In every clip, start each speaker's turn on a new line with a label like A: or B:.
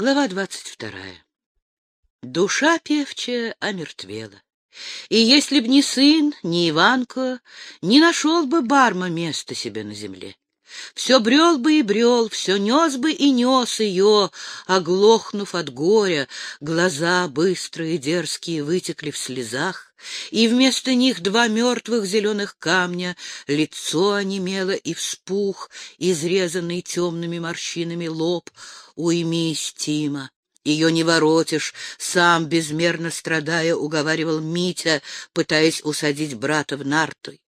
A: Глава двадцать вторая. Душа певчая омертвела. И если б не сын, не Иванко, не нашел бы Барма места себе на земле. Все брел бы и брел, все нес бы и нес ее, оглохнув от горя, глаза быстрые, дерзкие, вытекли в слезах, и вместо них два мертвых зеленых камня, лицо онемело и вспух, изрезанный темными морщинами лоб, уймись, Тима. Ее не воротишь, сам, безмерно страдая, уговаривал Митя, пытаясь усадить брата в нарты.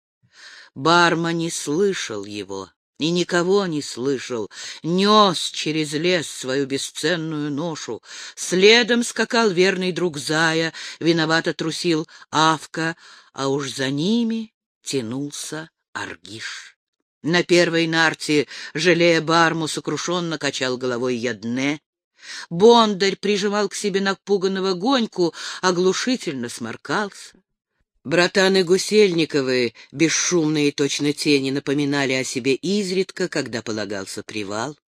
A: Барма не слышал его и никого не слышал, нес через лес свою бесценную ношу. Следом скакал верный друг Зая, виновато трусил Авка, а уж за ними тянулся Аргиш. На первой нарте, жалея барму, сокрушенно качал головой Ядне. Бондарь прижимал к себе напуганного гоньку, оглушительно сморкался. Братаны Гусельниковы, бесшумные точно тени, напоминали о себе изредка, когда полагался привал.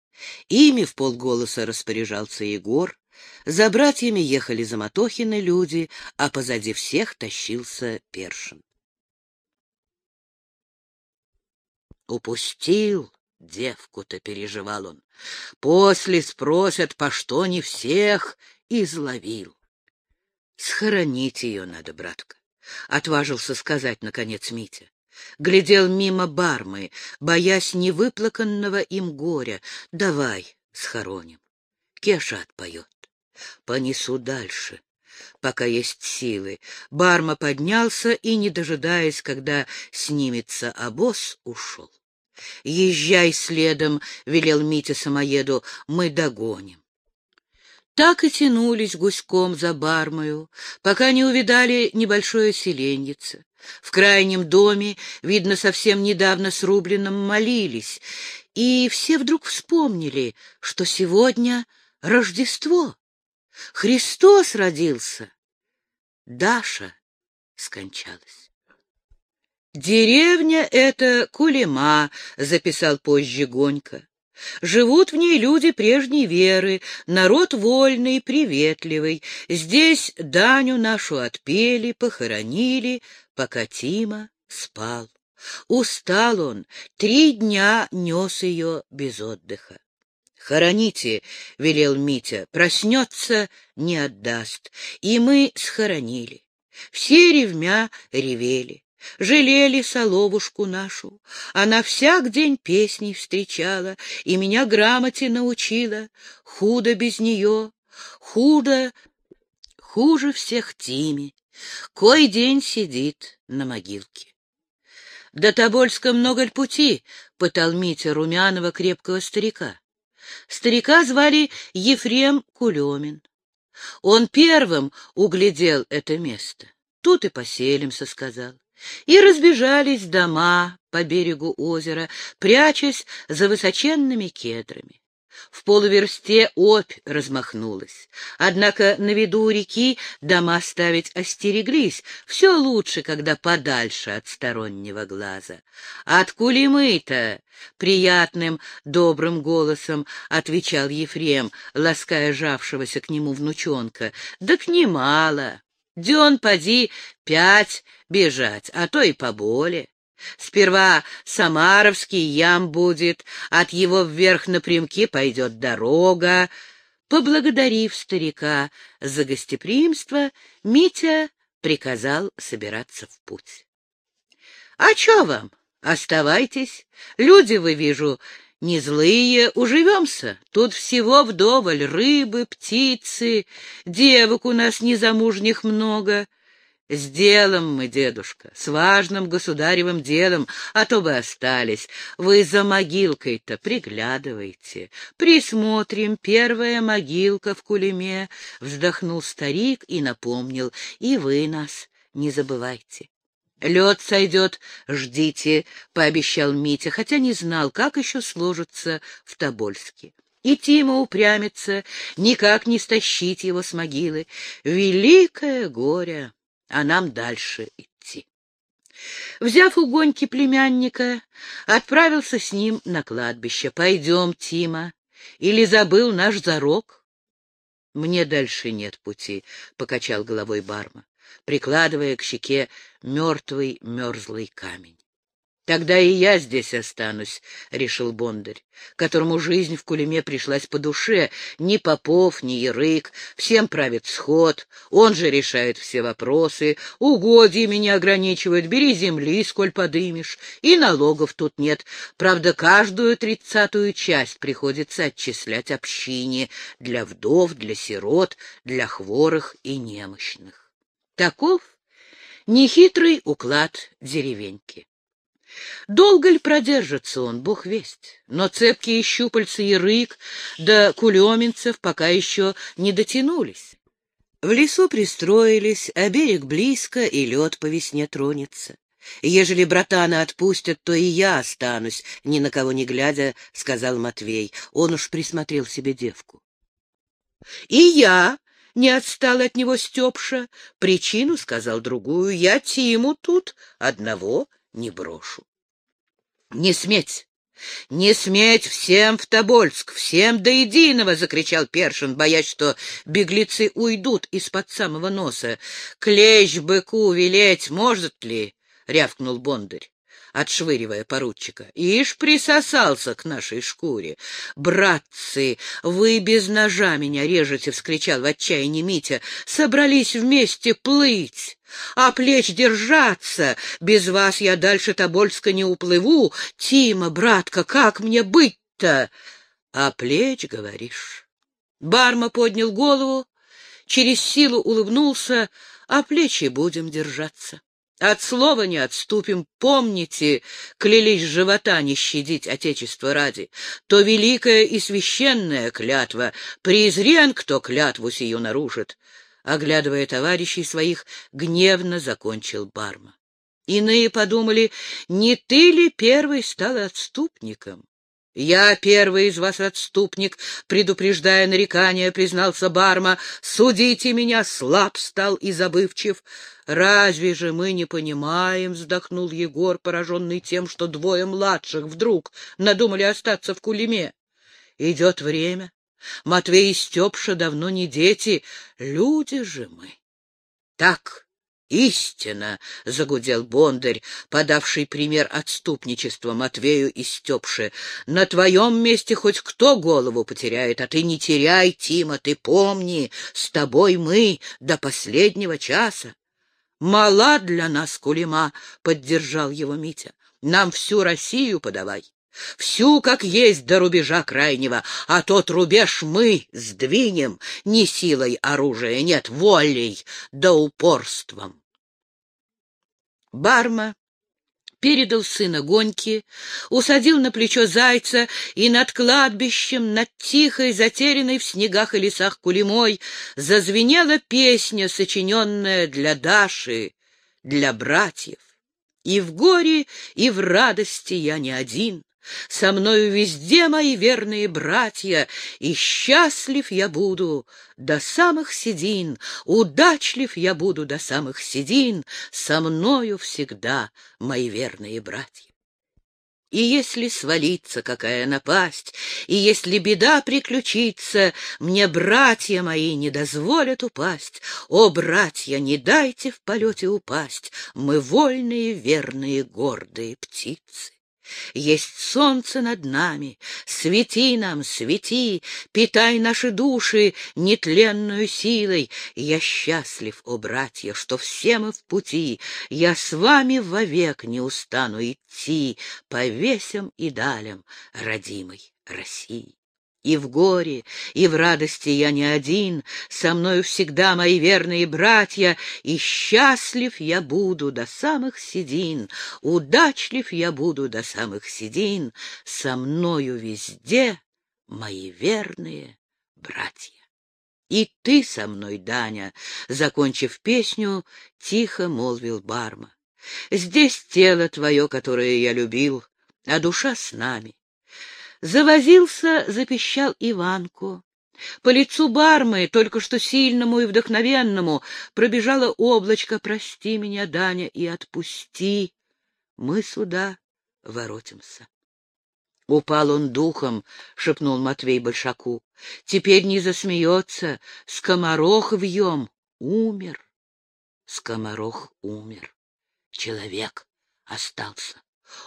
A: Ими в полголоса распоряжался Егор. За братьями ехали Заматохины люди, а позади всех тащился Першин. Упустил девку-то, переживал он. После спросят, по что не всех изловил. Схоронить ее надо, братка. — отважился сказать, наконец, Митя. Глядел мимо бармы, боясь невыплаканного им горя. «Давай схороним». Кеша отпоет. «Понесу дальше» пока есть силы. Барма поднялся и, не дожидаясь, когда снимется обоз, ушел. «Езжай следом», — велел Митя самоеду, — «мы догоним». Так и тянулись гуськом за бармою, пока не увидали небольшое селеньице. В крайнем доме, видно, совсем недавно срубленном, молились, и все вдруг вспомнили, что сегодня Рождество. Христос родился. Даша скончалась. «Деревня — это Кулема», — записал позже Гонька. Живут в ней люди прежней веры, народ вольный, приветливый. Здесь Даню нашу отпели, похоронили, пока Тима спал. Устал он, три дня нес ее без отдыха. «Хороните», — велел Митя, — «проснется, не отдаст». И мы схоронили. Все ревмя ревели. Жалели соловушку нашу. Она всяк день песней встречала и меня грамоте научила. Худо без нее, худо, хуже всех Тиме. Кой день сидит на могилке. До Тобольска много ль пути, — пытал Митя румяного крепкого старика. Старика звали Ефрем Кулемин. Он первым углядел это место. Тут и поселимся, — сказал и разбежались дома по берегу озера, прячась за высоченными кедрами. В полуверсте опь размахнулась. Однако на виду реки дома ставить остереглись. Все лучше, когда подальше от стороннего глаза. «От кулемы-то!» — приятным, добрым голосом отвечал Ефрем, лаская жавшегося к нему внучонка. «Так немало!» Дён, поди, пять бежать, а то и поболе. Сперва Самаровский ям будет, от его вверх напрямки пойдет дорога. Поблагодарив старика за гостеприимство, Митя приказал собираться в путь. — А чё вам? Оставайтесь. Люди, вы, вижу, не злые, уживемся. Тут всего вдоволь, рыбы, птицы, девок у нас незамужних много. С делом мы, дедушка, с важным государевым делом, а то бы остались. Вы за могилкой-то приглядывайте. Присмотрим, первая могилка в Кулеме, — вздохнул старик и напомнил, — и вы нас не забывайте. «Лед сойдет, ждите», — пообещал Митя, хотя не знал, как еще сложится в Тобольске. И Тима упрямится, никак не стащить его с могилы. Великое горе, а нам дальше идти. Взяв у Гоньки племянника, отправился с ним на кладбище. «Пойдем, Тима, или забыл наш зарок?» Мне дальше нет пути, — покачал головой Барма, прикладывая к щеке мертвый мерзлый камень. Тогда и я здесь останусь, — решил Бондарь, которому жизнь в Кулеме пришлась по душе. Ни Попов, ни Ярык, всем правит сход, он же решает все вопросы, угодья меня ограничивают, бери земли, сколь подымешь, и налогов тут нет. Правда, каждую тридцатую часть приходится отчислять общине для вдов, для сирот, для хворых и немощных. Таков нехитрый уклад деревеньки. Долго ли продержится он, бог весть, но цепкие щупальца и рык до кулеменцев пока еще не дотянулись. В лесу пристроились, а берег близко, и лед по весне тронется. «Ежели братана отпустят, то и я останусь», — ни на кого не глядя, — сказал Матвей. Он уж присмотрел себе девку. «И я», — не отстал от него Степша, — причину сказал другую. «Я Тиму тут одного не брошу. Не сметь! «Не сметь всем в Тобольск, всем до единого!» — закричал Першин, боясь, что беглецы уйдут из-под самого носа. «Клещ быку велеть может ли?» — рявкнул Бондарь отшвыривая поручика. «Ишь, присосался к нашей шкуре! Братцы, вы без ножа меня режете!» — вскричал в отчаянии Митя. «Собрались вместе плыть!» а плеч держаться. Без вас я дальше Тобольска не уплыву. Тима, братка, как мне быть-то? А плеч, говоришь? Барма поднял голову, через силу улыбнулся, а плечи будем держаться. От слова не отступим. Помните, клялись живота не щадить Отечество ради. То великая и священная клятва. Презрен, кто клятву сию нарушит. Оглядывая товарищей своих, гневно закончил Барма. Иные подумали, не ты ли первый стал отступником? «Я первый из вас отступник», — предупреждая нарекания, признался Барма. «Судите меня, слаб стал и забывчив». «Разве же мы не понимаем?» — вздохнул Егор, пораженный тем, что двое младших вдруг надумали остаться в Кулеме. «Идет время. Матвей и Степша давно не дети, люди же мы». «Так, «Истина!» — загудел Бондарь, подавший пример отступничества Матвею и Степше. «На твоем месте хоть кто голову потеряет, а ты не теряй, Тима, ты помни, с тобой мы до последнего часа». «Мала для нас Кулема!» — поддержал его Митя. «Нам всю Россию подавай». Всю, как есть, до рубежа крайнего, а тот рубеж мы сдвинем, не силой оружия, нет, волей, да упорством. Барма передал сына Гоньки, усадил на плечо зайца, и над кладбищем, над тихой, затерянной в снегах и лесах кулемой, зазвенела песня, сочиненная для Даши, для братьев. И в горе, и в радости я не один, со мною везде мои верные братья, и счастлив я буду до самых седин, удачлив я буду до самых седин, со мною всегда мои верные братья. И если свалится какая напасть, и если беда приключится, мне братья мои не дозволят упасть. О, братья, не дайте в полете упасть, мы вольные, верные, гордые птицы. Есть солнце над нами, свети нам, свети, питай наши души нетленную силой. Я счастлив, о братья, что все мы в пути, я с вами вовек не устану идти по весям и далям родимой России. И в горе, и в радости я не один, со мною всегда мои верные братья, и счастлив я буду до самых седин, удачлив я буду до самых седин, со мною везде мои верные братья. И ты со мной, Даня, закончив песню, тихо молвил Барма. Здесь тело твое, которое я любил, а душа с нами. Завозился, запищал Иванку. По лицу бармы, только что сильному и вдохновенному, пробежало облачко «Прости меня, Даня, и отпусти, мы сюда воротимся». Упал он духом, — шепнул Матвей Большаку. Теперь не засмеется. Скоморох вьем. Умер. Скоморох умер. Человек остался.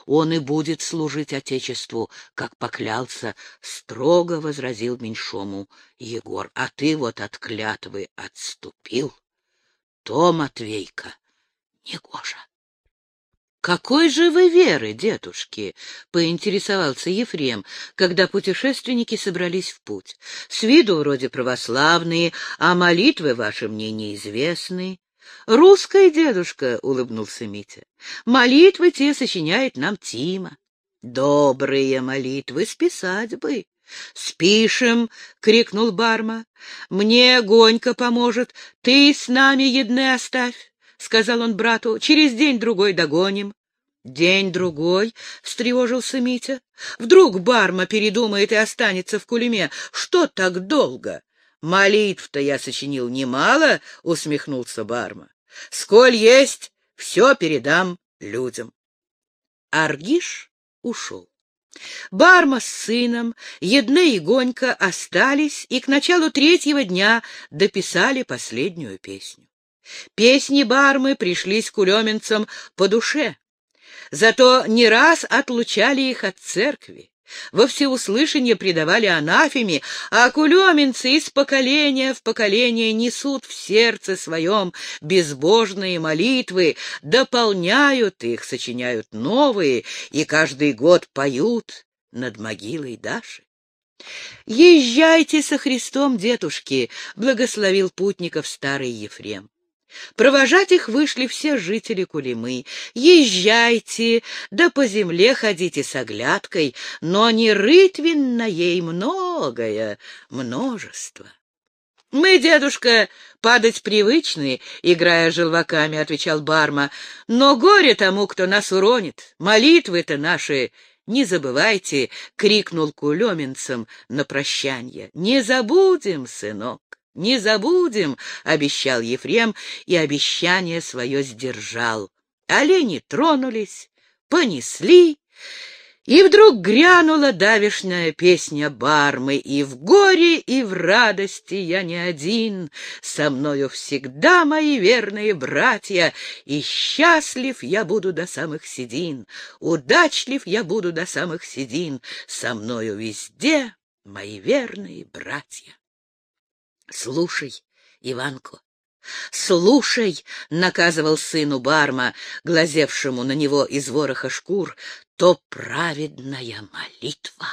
A: Он и будет служить Отечеству, как поклялся, строго возразил меньшому Егор. А ты вот от клятвы отступил. То, Матвейка, негоже. «Какой же вы веры, дедушки?» — поинтересовался Ефрем, когда путешественники собрались в путь. «С виду вроде православные, а молитвы ваши мне неизвестны». «Русская дедушка», — улыбнулся Митя. «Молитвы те сочиняет нам Тима». «Добрые молитвы, списать бы». «Спишем!» — крикнул Барма. «Мне Гонька поможет, ты с нами едны оставь». — сказал он брату, — через день-другой догоним. День-другой, — встревожился Митя. Вдруг Барма передумает и останется в кулеме. Что так долго? Молитв-то я сочинил немало, — усмехнулся Барма. Сколь есть, все передам людям. Аргиш ушел. Барма с сыном, Една и Гонька остались и к началу третьего дня дописали последнюю песню. Песни Бармы пришлись кулеменцам по душе, зато не раз отлучали их от церкви. Во всеуслышание предавали анафеме, а кулеменцы из поколения в поколение несут в сердце своем безбожные молитвы, дополняют их, сочиняют новые и каждый год поют над могилой Даши. «Езжайте со Христом, дедушки!» — благословил путников старый Ефрем. Провожать их вышли все жители Кулимы. Езжайте, да по земле ходите с оглядкой, но не рытвенно ей многое, множество. — Мы, дедушка, падать привычны, — играя желваками, отвечал Барма, — но горе тому, кто нас уронит. Молитвы-то наши не забывайте, — крикнул кулеменцам на прощанье. — Не забудем, сынок. Не забудем, — обещал Ефрем, и обещание свое сдержал. Олени тронулись, понесли, и вдруг грянула давишная песня бармы, и в горе, и в радости я не один, со мною всегда мои верные братья, и счастлив я буду до самых седин, удачлив я буду до самых седин, со мною везде мои верные братья. Слушай, Иванко, слушай, наказывал сыну Барма, глазевшему на него из вороха шкур, то праведная молитва.